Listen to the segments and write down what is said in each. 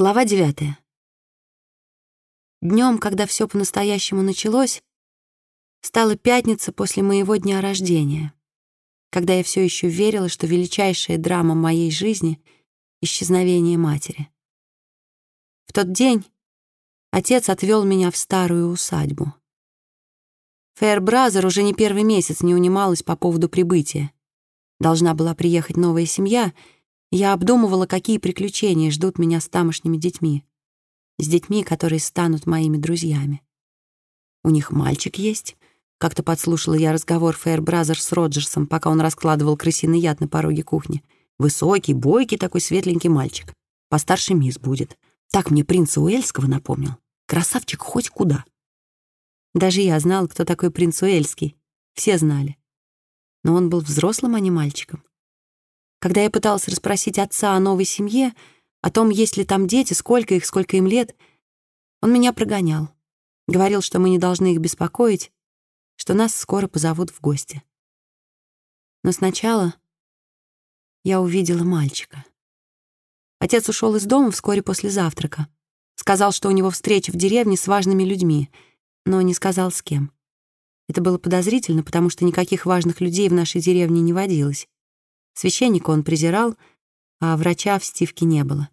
Глава девятая. Днем, когда все по-настоящему началось, стала пятница после моего дня рождения, когда я все еще верила, что величайшая драма моей жизни — исчезновение матери. В тот день отец отвел меня в старую усадьбу. Фэйр-Бразер уже не первый месяц не унималась по поводу прибытия. Должна была приехать новая семья — я обдумывала, какие приключения ждут меня с тамошними детьми. С детьми, которые станут моими друзьями. У них мальчик есть. Как-то подслушала я разговор Фэйр Бразер с Роджерсом, пока он раскладывал крысиный яд на пороге кухни. Высокий, бойкий такой светленький мальчик. Постарше мисс будет. Так мне принца Уэльского напомнил. Красавчик хоть куда. Даже я знала, кто такой принц Уэльский. Все знали. Но он был взрослым, а не мальчиком. Когда я пыталась расспросить отца о новой семье, о том, есть ли там дети, сколько их, сколько им лет, он меня прогонял. Говорил, что мы не должны их беспокоить, что нас скоро позовут в гости. Но сначала я увидела мальчика. Отец ушел из дома вскоре после завтрака. Сказал, что у него встреча в деревне с важными людьми, но не сказал, с кем. Это было подозрительно, потому что никаких важных людей в нашей деревне не водилось. Священника он презирал, а врача в Стивке не было.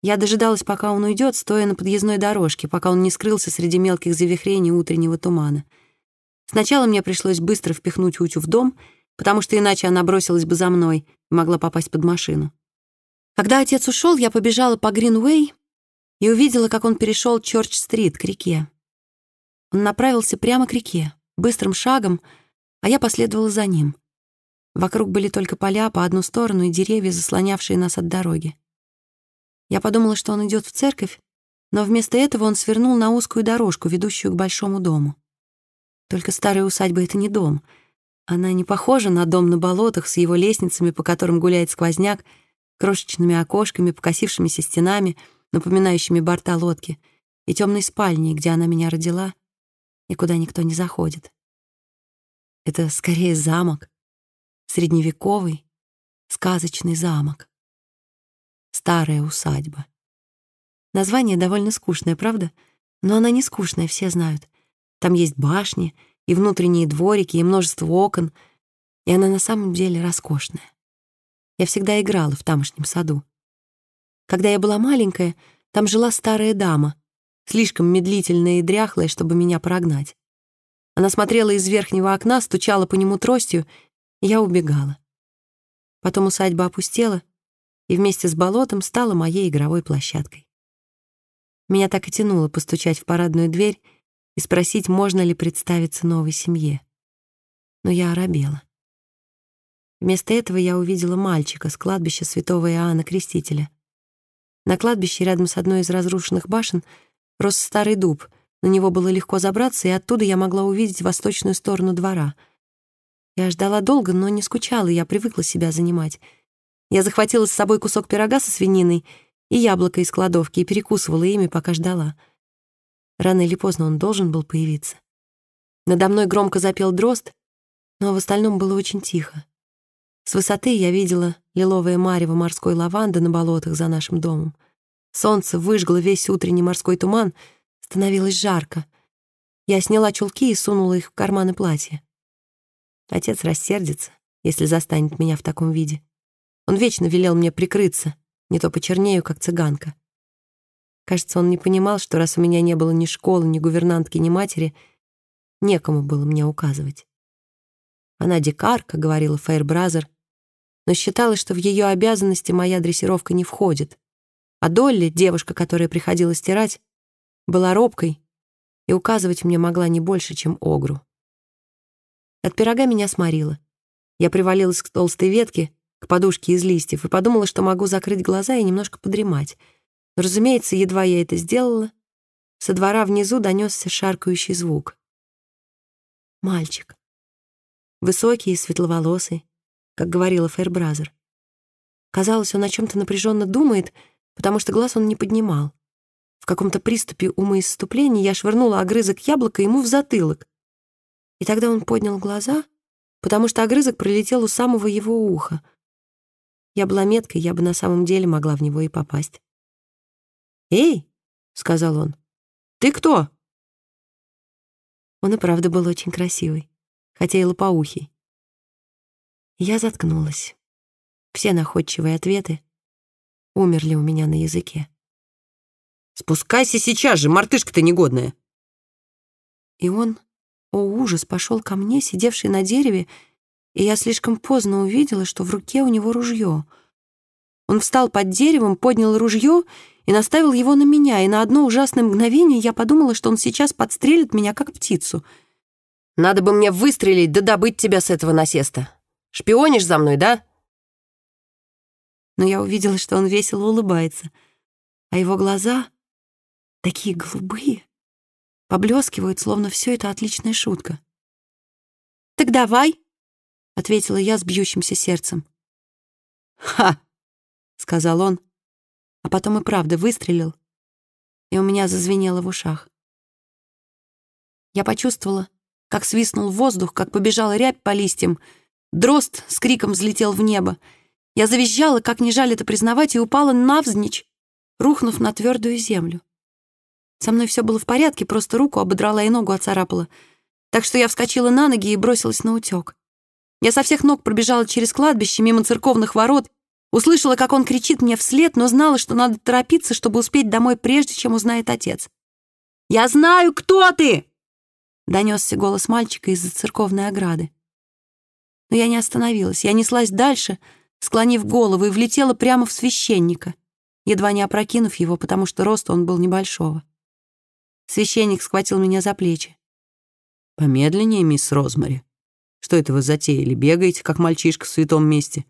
Я дожидалась, пока он уйдет, стоя на подъездной дорожке, пока он не скрылся среди мелких завихрений утреннего тумана. Сначала мне пришлось быстро впихнуть Утю в дом, потому что иначе она бросилась бы за мной и могла попасть под машину. Когда отец ушел, я побежала по Гринвей и увидела, как он перешел Чорч-стрит к реке. Он направился прямо к реке, быстрым шагом, а я последовала за ним. Вокруг были только поля по одну сторону и деревья, заслонявшие нас от дороги. Я подумала, что он идет в церковь, но вместо этого он свернул на узкую дорожку, ведущую к большому дому. Только старая усадьба — это не дом. Она не похожа на дом на болотах с его лестницами, по которым гуляет сквозняк, крошечными окошками, покосившимися стенами, напоминающими борта лодки, и темной спальней, где она меня родила, и куда никто не заходит. Это скорее замок, средневековый, сказочный замок. Старая усадьба. Название довольно скучное, правда? Но она не скучная, все знают. Там есть башни, и внутренние дворики, и множество окон, и она на самом деле роскошная. Я всегда играла в тамошнем саду. Когда я была маленькая, там жила старая дама, слишком медлительная и дряхлая, чтобы меня прогнать. Она смотрела из верхнего окна, стучала по нему тростью я убегала. Потом усадьба опустела и вместе с болотом стала моей игровой площадкой. Меня так и тянуло постучать в парадную дверь и спросить, можно ли представиться новой семье. Но я оробела. Вместо этого я увидела мальчика с кладбища святого Иоанна Крестителя. На кладбище рядом с одной из разрушенных башен рос старый дуб, на него было легко забраться, и оттуда я могла увидеть восточную сторону двора — я ждала долго, но не скучала, я привыкла себя занимать. Я захватила с собой кусок пирога со свининой и яблоко из кладовки и перекусывала ими, пока ждала. Рано или поздно он должен был появиться. Надо мной громко запел дрозд, но в остальном было очень тихо. С высоты я видела лиловое марево морской лаванды на болотах за нашим домом. Солнце выжгло весь утренний морской туман, становилось жарко. Я сняла чулки и сунула их в карманы платья. Отец рассердится, если застанет меня в таком виде. Он вечно велел мне прикрыться, не то почернею, как цыганка. Кажется, он не понимал, что раз у меня не было ни школы, ни гувернантки, ни матери, некому было мне указывать. Она дикарка, говорила Фейрбразер, но считала, что в ее обязанности моя дрессировка не входит. А Долли, девушка, которая приходила стирать, была робкой и указывать мне могла не больше, чем Огру. От пирога меня сморило. Я привалилась к толстой ветке, к подушке из листьев, и подумала, что могу закрыть глаза и немножко подремать. Но, разумеется, едва я это сделала, со двора внизу донесся шаркающий звук. Мальчик. Высокий и светловолосый, как говорила Фэрбразер. Казалось, он о чем-то напряженно думает, потому что глаз он не поднимал. В каком-то приступе умоисступления я швырнула огрызок яблока ему в затылок. И тогда он поднял глаза, потому что огрызок пролетел у самого его уха. Я была меткой, я бы на самом деле могла в него и попасть. «Эй!» — сказал он. «Ты кто?» Он и правда был очень красивый, хотя и лопоухий. Я заткнулась. Все находчивые ответы умерли у меня на языке. «Спускайся сейчас же, мартышка ты негодная!» И он, о ужас, пошел ко мне, сидевший на дереве, и я слишком поздно увидела, что в руке у него ружье. Он встал под деревом, поднял ружье и наставил его на меня, и на одно ужасное мгновение я подумала, что он сейчас подстрелит меня, как птицу. «Надо бы мне выстрелить да добыть тебя с этого насеста. Шпионишь за мной, да?» Но я увидела, что он весело улыбается, а его глаза, такие голубые, поблескивают, словно все это отличная шутка. «Так давай!» — ответила я с бьющимся сердцем. «Ха!» — сказал он, а потом и правда выстрелил, и у меня зазвенело в ушах. Я почувствовала, как свистнул воздух, как побежала рябь по листьям, дрозд с криком взлетел в небо. Я завизжала, как не жаль это признавать, и упала навзничь, рухнув на твердую землю. Со мной все было в порядке, просто руку ободрала и ногу оцарапала. Так что я вскочила на ноги и бросилась на утек. Я со всех ног пробежала через кладбище, мимо церковных ворот, услышала, как он кричит мне вслед, но знала, что надо торопиться, чтобы успеть домой, прежде чем узнает отец. «Я знаю, кто ты!» — донесся голос мальчика из-за церковной ограды. Но я не остановилась, я неслась дальше, склонив голову, и влетела прямо в священника, едва не опрокинув его, потому что рост он был небольшого. Священник схватил меня за плечи. «Помедленнее, мисс Розмари. Что это вы затеяли? Бегаете, как мальчишка в святом месте?»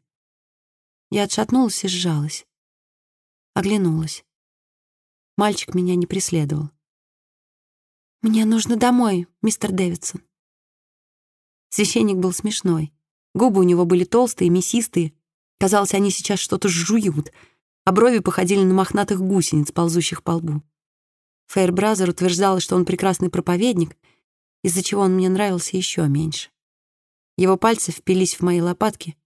Я отшатнулась и сжалась. Оглянулась. Мальчик меня не преследовал. «Мне нужно домой, мистер Дэвидсон». Священник был смешной. Губы у него были толстые, мясистые. Казалось, они сейчас что-то жуют, а брови походили на мохнатых гусениц, ползущих по лбу. Фейрбразер утверждал, что он прекрасный проповедник, из-за чего он мне нравился еще меньше. Его пальцы впились в мои лопатки,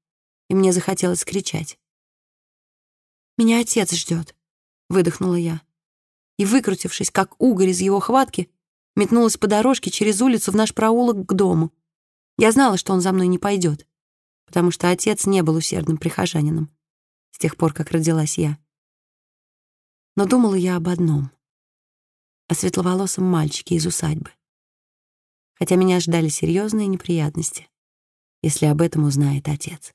и мне захотелось кричать. «Меня отец ждет», — выдохнула я. И, выкрутившись, как угорь из его хватки, метнулась по дорожке через улицу в наш проулок к дому. Я знала, что он за мной не пойдет, потому что отец не был усердным прихожанином с тех пор, как родилась я. Но думала я об одном — о светловолосом мальчике из усадьбы. Хотя меня ждали серьезные неприятности, если об этом узнает отец.